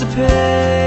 shards of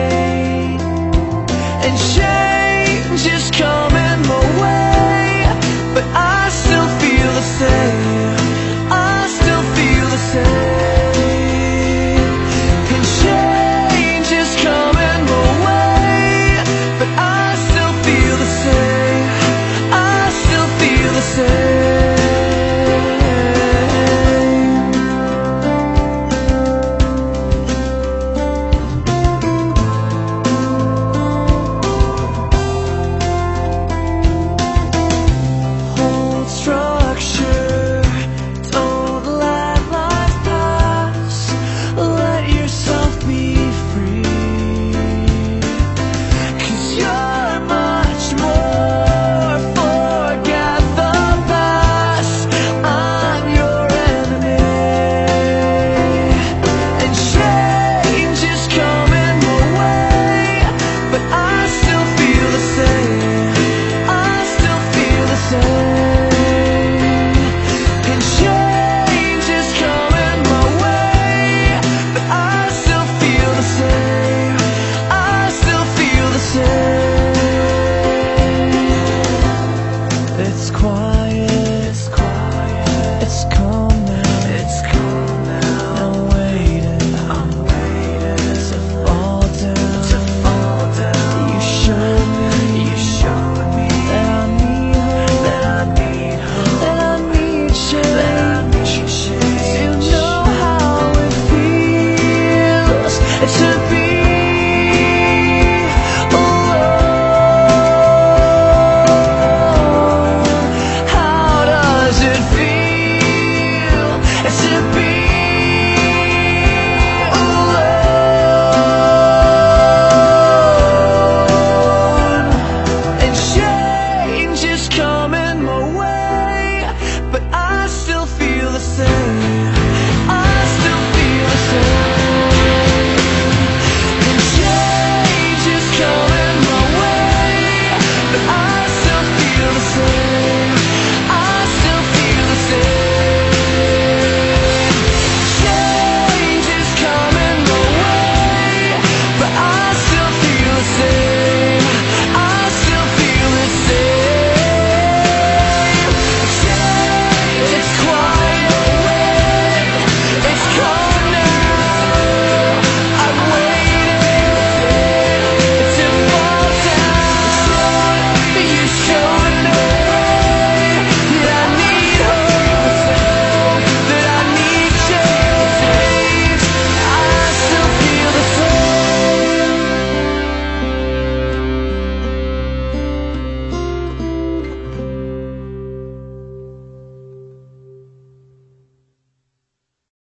feel it to be